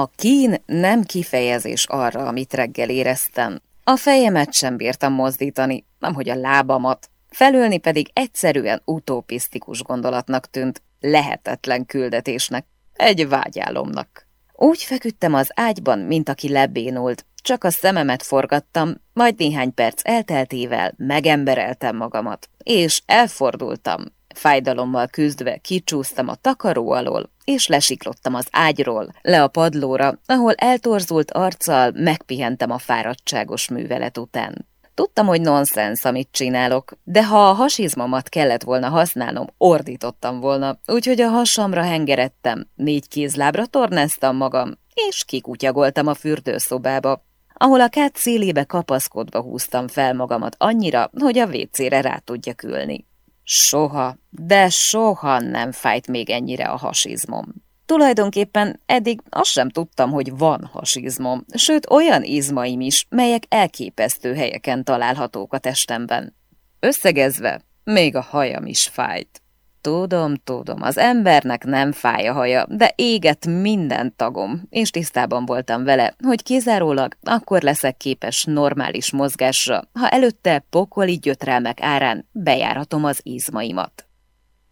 A kín nem kifejezés arra, amit reggel éreztem. A fejemet sem bírtam mozdítani, nemhogy a lábamat. Felülni pedig egyszerűen utopisztikus gondolatnak tűnt, lehetetlen küldetésnek, egy vágyálomnak. Úgy feküdtem az ágyban, mint aki lebénult, csak a szememet forgattam, majd néhány perc elteltével megembereltem magamat, és elfordultam. Fájdalommal küzdve kicsúsztam a takaró alól, és lesiklottam az ágyról, le a padlóra, ahol eltorzult arccal megpihentem a fáradtságos művelet után. Tudtam, hogy nonsens, amit csinálok, de ha a hasizmomat kellett volna használnom, ordítottam volna, úgyhogy a hasamra hengeredtem, négy kézlábra tornáztam magam, és kikutyagoltam a fürdőszobába, ahol a kát szélébe kapaszkodva húztam fel magamat annyira, hogy a vécére rá tudja ülni. Soha, de soha nem fájt még ennyire a hasizmom. Tulajdonképpen eddig azt sem tudtam, hogy van hasizmom, sőt olyan izmaim is, melyek elképesztő helyeken találhatók a testemben. Összegezve, még a hajam is fájt. Tudom, tudom, az embernek nem fáj a haja, de éget minden tagom, és tisztában voltam vele, hogy kizárólag akkor leszek képes normális mozgásra, ha előtte pokoli gyötrelmek árán bejárhatom az izmaimat.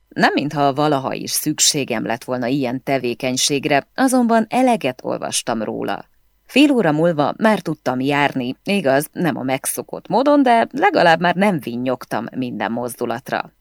Nem mintha valaha is szükségem lett volna ilyen tevékenységre, azonban eleget olvastam róla. Fél óra múlva már tudtam járni, igaz, nem a megszokott módon, de legalább már nem vinnyogtam minden mozdulatra.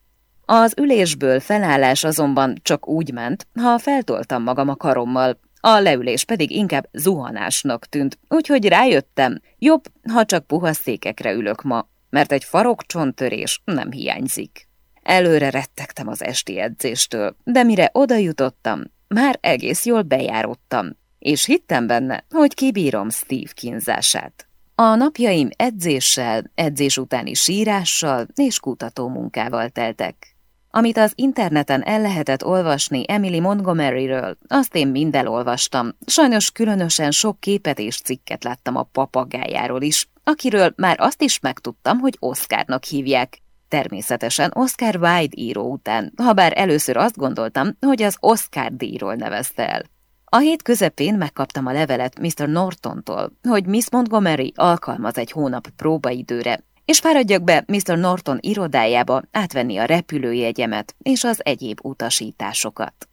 Az ülésből felállás azonban csak úgy ment, ha feltoltam magam a karommal, a leülés pedig inkább zuhanásnak tűnt, úgyhogy rájöttem, jobb, ha csak puha székekre ülök ma, mert egy farokcsontörés nem hiányzik. Előre rettegtem az esti edzéstől, de mire oda jutottam, már egész jól bejárodtam, és hittem benne, hogy kibírom Steve kínzását. A napjaim edzéssel, edzés utáni sírással és kutató munkával teltek. Amit az interneten el lehetett olvasni Emily Montgomeryről, azt én mind elolvastam. Sajnos különösen sok képet és cikket láttam a papagájáról is, akiről már azt is megtudtam, hogy Oscarnak hívják, Természetesen Oscar Wilde író után, ha bár először azt gondoltam, hogy az Oscar díjról nevezte el. A hét közepén megkaptam a levelet Mr. Nortontól, hogy Miss Montgomery alkalmaz egy hónap próbaidőre, és fáradjak be Mr. Norton irodájába átvenni a repülőjegyemet és az egyéb utasításokat.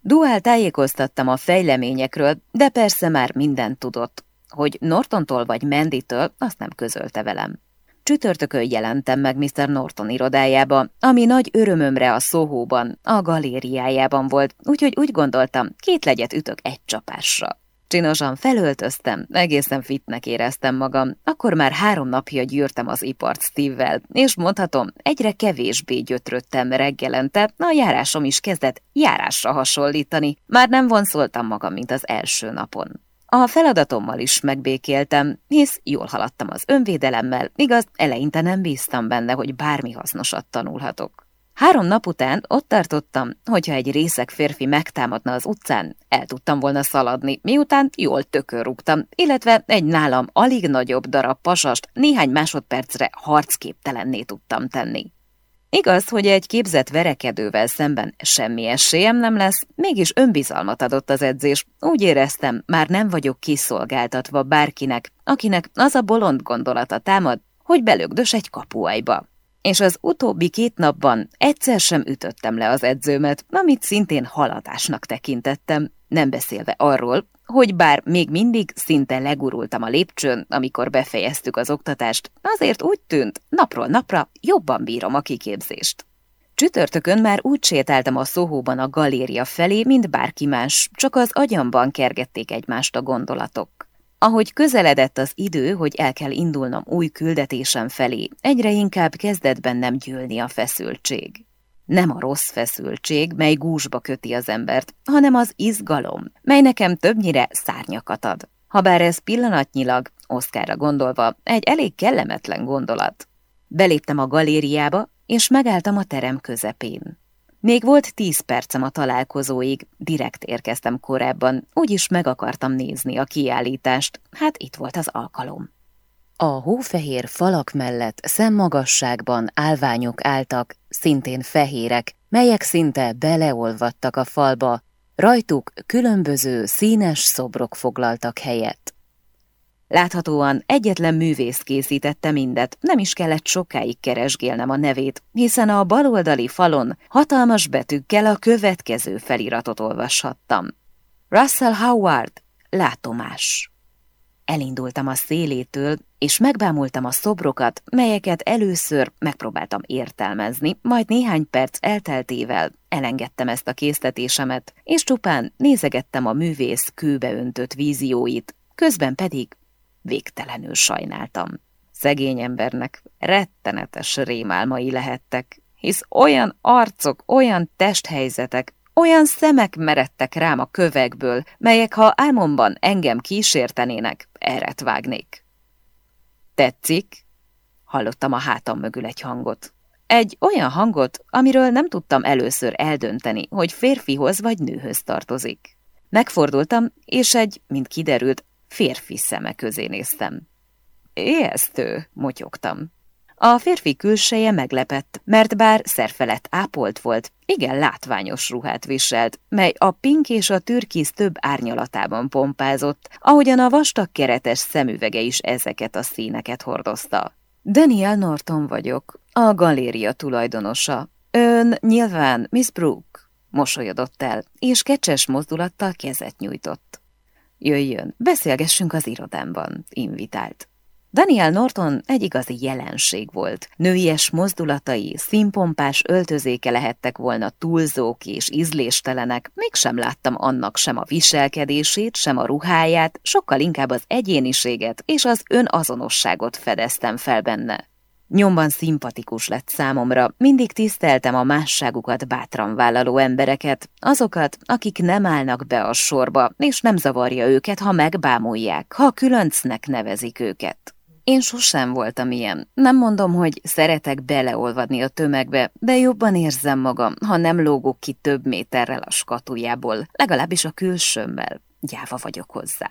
Duál tájékoztattam a fejleményekről, de persze már mindent tudott. Hogy Nortontól vagy Menditől, azt nem közölte velem. Csütörtökön jelentem meg Mr. Norton irodájába, ami nagy örömömre a szóhóban, a galériájában volt, úgyhogy úgy gondoltam, két legyet ütök egy csapásra. Csinosan felöltöztem, egészen fitnek éreztem magam, akkor már három napja gyűrtem az ipart Steve-vel, és mondhatom, egyre kevésbé gyötröttem reggelente, a járásom is kezdett járásra hasonlítani, már nem vonszoltam magam, mint az első napon. A feladatommal is megbékéltem, hisz jól haladtam az önvédelemmel, igaz, eleinte nem bíztam benne, hogy bármi hasznosat tanulhatok. Három nap után ott tartottam, hogyha egy részek férfi megtámadna az utcán, el tudtam volna szaladni, miután jól tökörrúgtam, illetve egy nálam alig nagyobb darab pasast néhány másodpercre harcképtelenné tudtam tenni. Igaz, hogy egy képzett verekedővel szemben semmi esélyem nem lesz, mégis önbizalmat adott az edzés. Úgy éreztem, már nem vagyok kiszolgáltatva bárkinek, akinek az a bolond gondolata támad, hogy belögdös egy kapuajba. És az utóbbi két napban egyszer sem ütöttem le az edzőmet, amit szintén haladásnak tekintettem, nem beszélve arról, hogy bár még mindig szinte legurultam a lépcsőn, amikor befejeztük az oktatást, azért úgy tűnt, napról napra jobban bírom a kiképzést. Csütörtökön már úgy sétáltam a szóhóban a galéria felé, mint bárki más, csak az agyamban kergették egymást a gondolatok. Ahogy közeledett az idő, hogy el kell indulnom új küldetésem felé, egyre inkább kezdett bennem gyűlni a feszültség. Nem a rossz feszültség, mely gúzsba köti az embert, hanem az izgalom, mely nekem többnyire szárnyakat ad. Habár ez pillanatnyilag, Oszkára gondolva, egy elég kellemetlen gondolat. Beléptem a galériába, és megálltam a terem közepén. Még volt tíz percem a találkozóig, direkt érkeztem korábban, úgyis meg akartam nézni a kiállítást, hát itt volt az alkalom. A hófehér falak mellett szemmagasságban állványok álltak, szintén fehérek, melyek szinte beleolvadtak a falba, Rajtuk különböző színes szobrok foglaltak helyet. Láthatóan egyetlen művész készítette mindet, nem is kellett sokáig keresgélnem a nevét, hiszen a baloldali falon hatalmas betűkkel a következő feliratot olvashattam. Russell Howard, látomás. Elindultam a szélétől, és megbámultam a szobrokat, melyeket először megpróbáltam értelmezni, majd néhány perc elteltével elengedtem ezt a késztetésemet, és csupán nézegettem a művész kőbe öntött vízióit, közben pedig végtelenül sajnáltam. Szegény embernek rettenetes rémálmai lehettek, hisz olyan arcok, olyan testhelyzetek, olyan szemek meredtek rám a kövekből, melyek ha álmomban engem kísértenének, eret vágnék. Tetszik? Hallottam a hátam mögül egy hangot. Egy olyan hangot, amiről nem tudtam először eldönteni, hogy férfihoz vagy nőhöz tartozik. Megfordultam, és egy, mint kiderült, férfi szeme közé néztem. Éjesztő, motyogtam. A férfi külseje meglepett, mert bár szerfelett ápolt volt, igen látványos ruhát viselt, mely a pink és a türkisz több árnyalatában pompázott, ahogyan a vastag keretes szemüvege is ezeket a színeket hordozta. Daniel Norton vagyok, a galéria tulajdonosa. Ön nyilván Miss Brooke, mosolyodott el, és kecses mozdulattal kezet nyújtott. Jöjjön, beszélgessünk az irodámban, invitált. Daniel Norton egy igazi jelenség volt. Nőies mozdulatai, színpompás öltözéke lehettek volna túlzók és ízléstelenek, mégsem láttam annak sem a viselkedését, sem a ruháját, sokkal inkább az egyéniséget és az önazonosságot fedeztem fel benne. Nyomban szimpatikus lett számomra, mindig tiszteltem a másságukat bátran vállaló embereket, azokat, akik nem állnak be a sorba, és nem zavarja őket, ha megbámulják, ha különcnek nevezik őket. Én sosem voltam ilyen. Nem mondom, hogy szeretek beleolvadni a tömegbe, de jobban érzem magam, ha nem lógok ki több méterrel a skatujából, legalábbis a külsőmmel. Gyáva vagyok hozzá.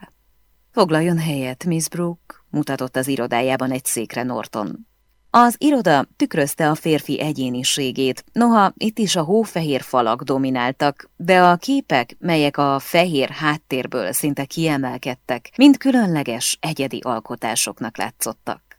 Foglaljon helyet, Miss Brooke, mutatott az irodájában egy székre Norton. Az iroda tükrözte a férfi egyéniségét, noha itt is a hófehér falak domináltak, de a képek, melyek a fehér háttérből szinte kiemelkedtek, mind különleges, egyedi alkotásoknak látszottak.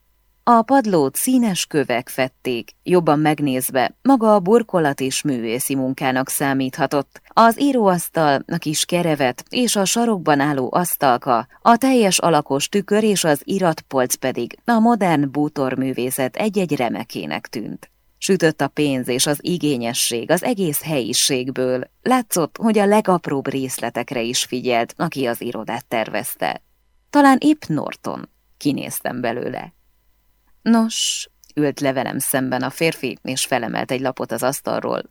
A padlót színes kövek fették, jobban megnézve maga a burkolat is művészi munkának számíthatott. Az íróasztal, a kis kerevet és a sarokban álló asztalka, a teljes alakos tükör és az iratpolc pedig a modern bútorművészet egy-egy remekének tűnt. Sütött a pénz és az igényesség az egész helyiségből. Látszott, hogy a legapróbb részletekre is figyelt, aki az irodát tervezte. Talán épp Norton. Kinéztem belőle. Nos, ült le velem szemben a férfi, és felemelt egy lapot az asztalról.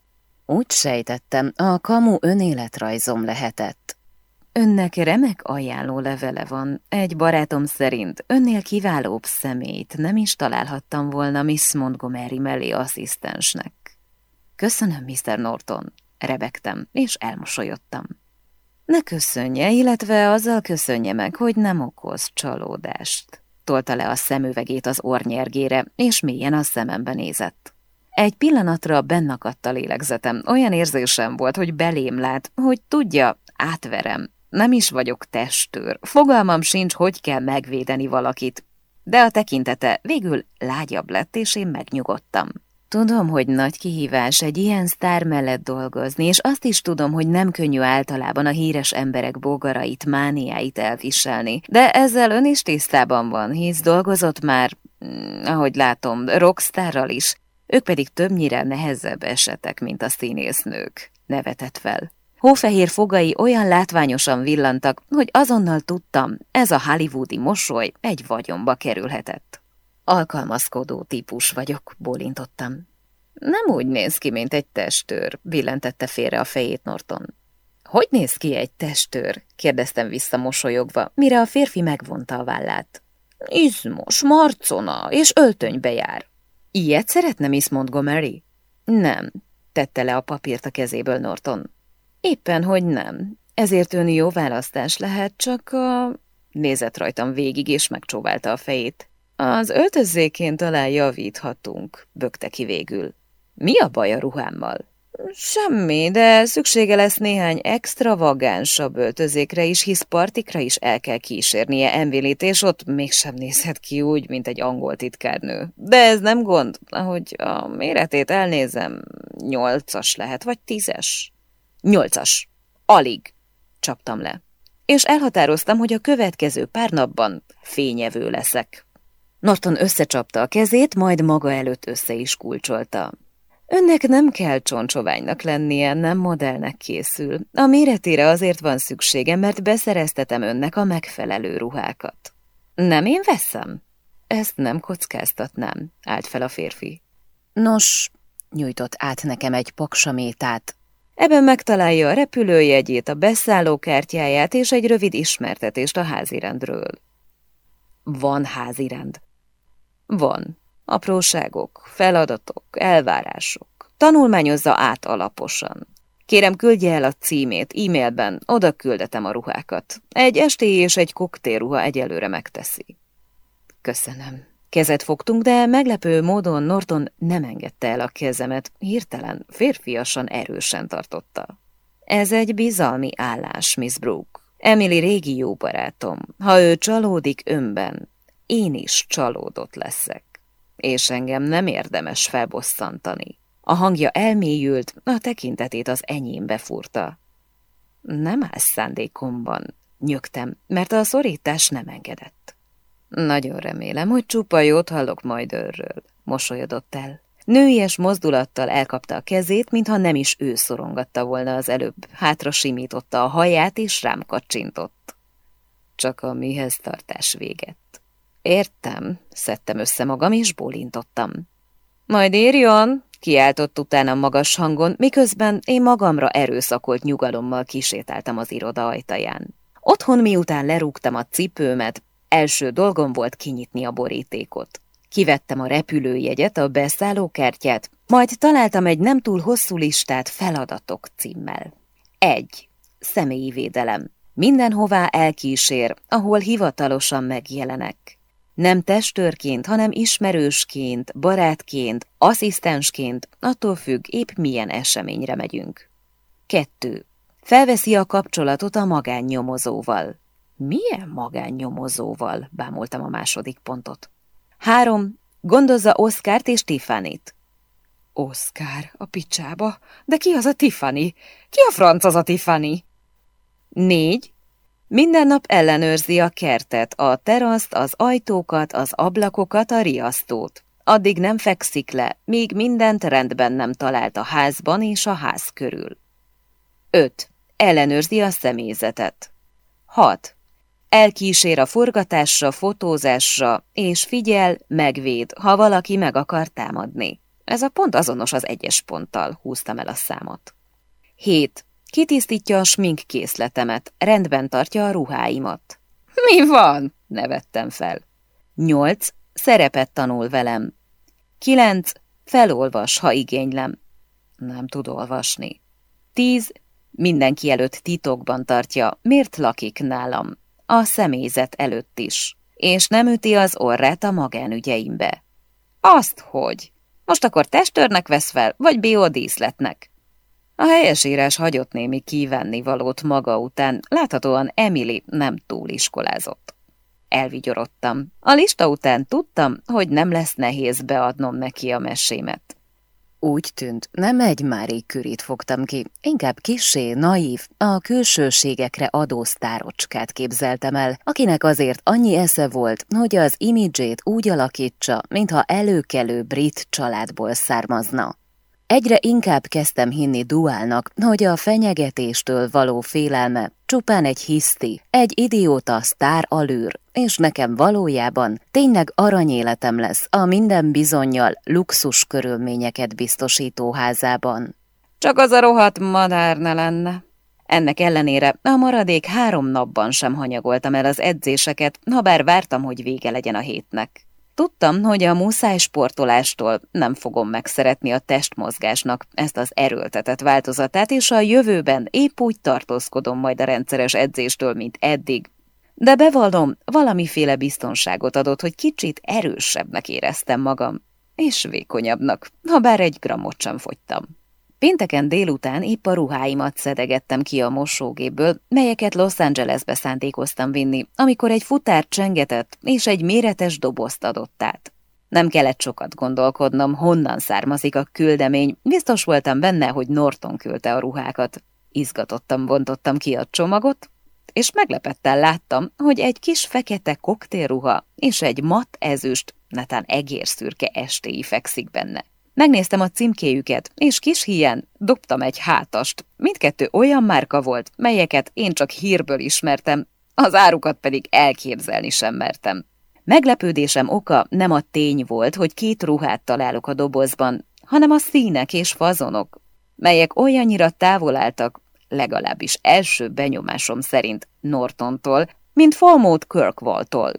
Úgy sejtettem, a kamu önéletrajzom lehetett. Önnek remek ajánló levele van. Egy barátom szerint önnél kiválóbb szemét nem is találhattam volna Miss Montgomery mellé asszisztensnek. Köszönöm, Mr. Norton, rebegtem, és elmosolyodtam. Ne köszönje, illetve azzal köszönje meg, hogy nem okoz csalódást tolta le a szemüvegét az ornyergére, és mélyen a szemembe nézett. Egy pillanatra bennakadt a lélegzetem, olyan érzésem volt, hogy belém lát, hogy tudja, átverem. Nem is vagyok testőr, fogalmam sincs, hogy kell megvédeni valakit, de a tekintete végül lágyabb lett, és én megnyugodtam. Tudom, hogy nagy kihívás egy ilyen sztár mellett dolgozni, és azt is tudom, hogy nem könnyű általában a híres emberek bogarait, mániáit elviselni. De ezzel ön is tisztában van, hisz dolgozott már, mm, ahogy látom, rockstárral is. Ők pedig többnyire nehezebb esetek, mint a színésznők. Nevetett fel. Hófehér fogai olyan látványosan villantak, hogy azonnal tudtam, ez a hollywoodi mosoly egy vagyonba kerülhetett. Alkalmazkodó típus vagyok, bólintottam. Nem úgy néz ki, mint egy testőr, billentette félre a fejét Norton. Hogy néz ki egy testőr? kérdeztem vissza mosolyogva, mire a férfi megvonta a vállát. Izmos, marcona, és öltönybe jár. Ilyet szeretne Miss Montgomery? Nem, tette le a papírt a kezéből Norton. Éppen, hogy nem. Ezért ön jó választás lehet, csak a... Nézett rajtam végig, és megcsóválta a fejét. Az öltözékén talán javíthatunk, bökte ki végül. Mi a baj a ruhámmal? Semmi, de szüksége lesz néhány extravagánsabb öltözékre is, hisz partikra is el kell kísérnie Envilit, és ott mégsem nézhet ki úgy, mint egy angol titkárnő. De ez nem gond, ahogy a méretét elnézem, nyolcas lehet, vagy tízes. Nyolcas. Alig. Csaptam le. És elhatároztam, hogy a következő pár napban fényevő leszek. Norton összecsapta a kezét, majd maga előtt össze is kulcsolta. Önnek nem kell csoncsoványnak lennie, nem modellnek készül. A méretére azért van szüksége, mert beszereztetem önnek a megfelelő ruhákat. Nem én veszem? Ezt nem kockáztatnám, állt fel a férfi. Nos, nyújtott át nekem egy paksamétát. Ebben megtalálja a repülőjegyét, a beszállókártyáját és egy rövid ismertetést a házirendről. Van házirend. Van. Apróságok, feladatok, elvárások. Tanulmányozza át alaposan. Kérem, küldje el a címét e-mailben, oda küldetem a ruhákat. Egy esti és egy koktélruha egyelőre megteszi. Köszönöm. Kezet fogtunk, de meglepő módon Norton nem engedte el a kezemet, hirtelen, férfiasan erősen tartotta. Ez egy bizalmi állás, Miss Brooke. Emily régi jó barátom. Ha ő csalódik önben, én is csalódott leszek és engem nem érdemes felbosszantani. A hangja elmélyült, a tekintetét az enyémbe furta. Nem áll szándékomban, nyögtem, mert a szorítás nem engedett. Nagyon remélem, hogy csupa jót hallok majd őről, mosolyodott el. Nőies mozdulattal elkapta a kezét, mintha nem is ő szorongatta volna az előbb. Hátra simította a haját, és rám kacsintott. Csak a mihez tartás véget. Értem, szedtem össze magam, és bólintottam. Majd írjon, kiáltott utána magas hangon, miközben én magamra erőszakolt nyugalommal kisétáltam az iroda ajtaján. Otthon miután lerúgtam a cipőmet, első dolgom volt kinyitni a borítékot. Kivettem a repülőjegyet, a beszállókártyát, majd találtam egy nem túl hosszú listát feladatok címmel. Egy. Személyi védelem. Mindenhová elkísér, ahol hivatalosan megjelenek. Nem testőrként, hanem ismerősként, barátként, asszisztensként, attól függ, épp milyen eseményre megyünk. 2. Felveszi a kapcsolatot a magánnyomozóval. Milyen magánnyomozóval? Bámultam a második pontot. 3. Gondozza Oszkárt és Tiffany-t. Oszkár, a picsába? De ki az a Tiffany? Ki a franc az a Tiffany? 4. Minden nap ellenőrzi a kertet, a teraszt, az ajtókat, az ablakokat, a riasztót. Addig nem fekszik le, míg mindent rendben nem talált a házban és a ház körül. 5. Ellenőrzi a személyzetet. 6. Elkísér a forgatásra, fotózásra, és figyel, megvéd, ha valaki meg akar támadni. Ez a pont azonos az egyes ponttal, húztam el a számot. 7. Kitisztítja a smink készletemet, rendben tartja a ruháimat. Mi van? nevettem fel. Nyolc. Szerepet tanul velem. Kilenc. Felolvas, ha igénylem. Nem tud olvasni. Tíz. Mindenki előtt titokban tartja, miért lakik nálam. A személyzet előtt is. És nem üti az orrát a magánügyeimbe. Azt hogy? Most akkor testőrnek vesz fel, vagy biodíszletnek? A helyesírás hagyott némi kivenni valót maga után, láthatóan Emily nem túl iskolázott. Elvigyorodtam. A lista után tudtam, hogy nem lesz nehéz beadnom neki a mesémet. Úgy tűnt, nem egy Mári Kürit fogtam ki, inkább kisé, naív, a külsőségekre adó sztárocskát képzeltem el, akinek azért annyi esze volt, hogy az imidzsét úgy alakítsa, mintha előkelő brit családból származna. Egyre inkább kezdtem hinni duálnak, hogy a fenyegetéstől való félelme csupán egy hiszti, egy idióta sztár alűr, és nekem valójában tényleg aranyéletem lesz a minden bizonyal luxus körülményeket biztosító házában. Csak az a rohadt madár ne lenne. Ennek ellenére a maradék három napban sem hanyagoltam el az edzéseket, ha bár vártam, hogy vége legyen a hétnek. Tudtam, hogy a muszáj sportolástól nem fogom megszeretni a testmozgásnak ezt az erőltetett változatát, és a jövőben épp úgy tartózkodom majd a rendszeres edzéstől, mint eddig. De bevallom, valamiféle biztonságot adott, hogy kicsit erősebbnek éreztem magam, és vékonyabbnak, ha bár egy grammot sem fogytam. Pénteken délután épp a ruháimat szedegettem ki a mosógéből, melyeket Los Angelesbe szándékoztam vinni, amikor egy futár csengetett és egy méretes dobozt adott át. Nem kellett sokat gondolkodnom, honnan származik a küldemény, biztos voltam benne, hogy Norton küldte a ruhákat. Izgatottan bontottam ki a csomagot, és meglepettel láttam, hogy egy kis fekete koktélruha és egy matt ezüst, netán egérszürke estéi fekszik benne. Megnéztem a címkéjüket, és kis híjen dobtam egy hátast. Mindkettő olyan márka volt, melyeket én csak hírből ismertem, az árukat pedig elképzelni sem mertem. Meglepődésem oka nem a tény volt, hogy két ruhát találok a dobozban, hanem a színek és fazonok, melyek olyannyira távol álltak, legalábbis első benyomásom szerint Nortontól, mint Falmouth Kirkwall-tól.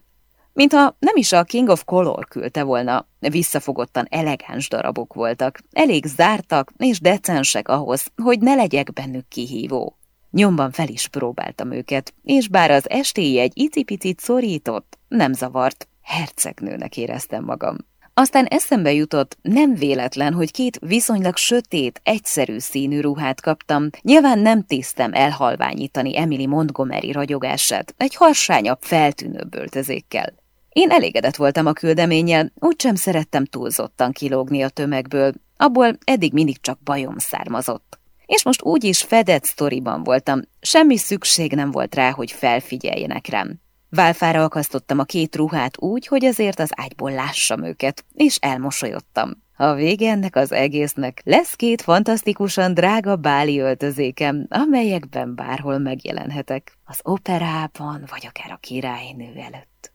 Mintha nem is a King of Color küldte volna, visszafogottan elegáns darabok voltak, elég zártak és decensek ahhoz, hogy ne legyek bennük kihívó. Nyomban fel is próbáltam őket, és bár az estéi egy icipicit szorított, nem zavart, hercegnőnek éreztem magam. Aztán eszembe jutott, nem véletlen, hogy két viszonylag sötét, egyszerű színű ruhát kaptam. Nyilván nem tisztem elhalványítani Emily Montgomery ragyogását egy harsányabb, feltűnőbb öltözékkel. Én elégedett voltam a küldeménnyel, úgysem szerettem túlzottan kilógni a tömegből, abból eddig mindig csak bajom származott. És most úgy is fedett sztoriban voltam, semmi szükség nem volt rá, hogy felfigyeljenek rám. Válfára akasztottam a két ruhát úgy, hogy azért az ágyból lássam őket, és elmosolyodtam. A vége ennek az egésznek lesz két fantasztikusan drága báli öltözékem, amelyekben bárhol megjelenhetek, az operában, vagy akár a királynő előtt.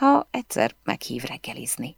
Ha egyszer meghív reggelizni.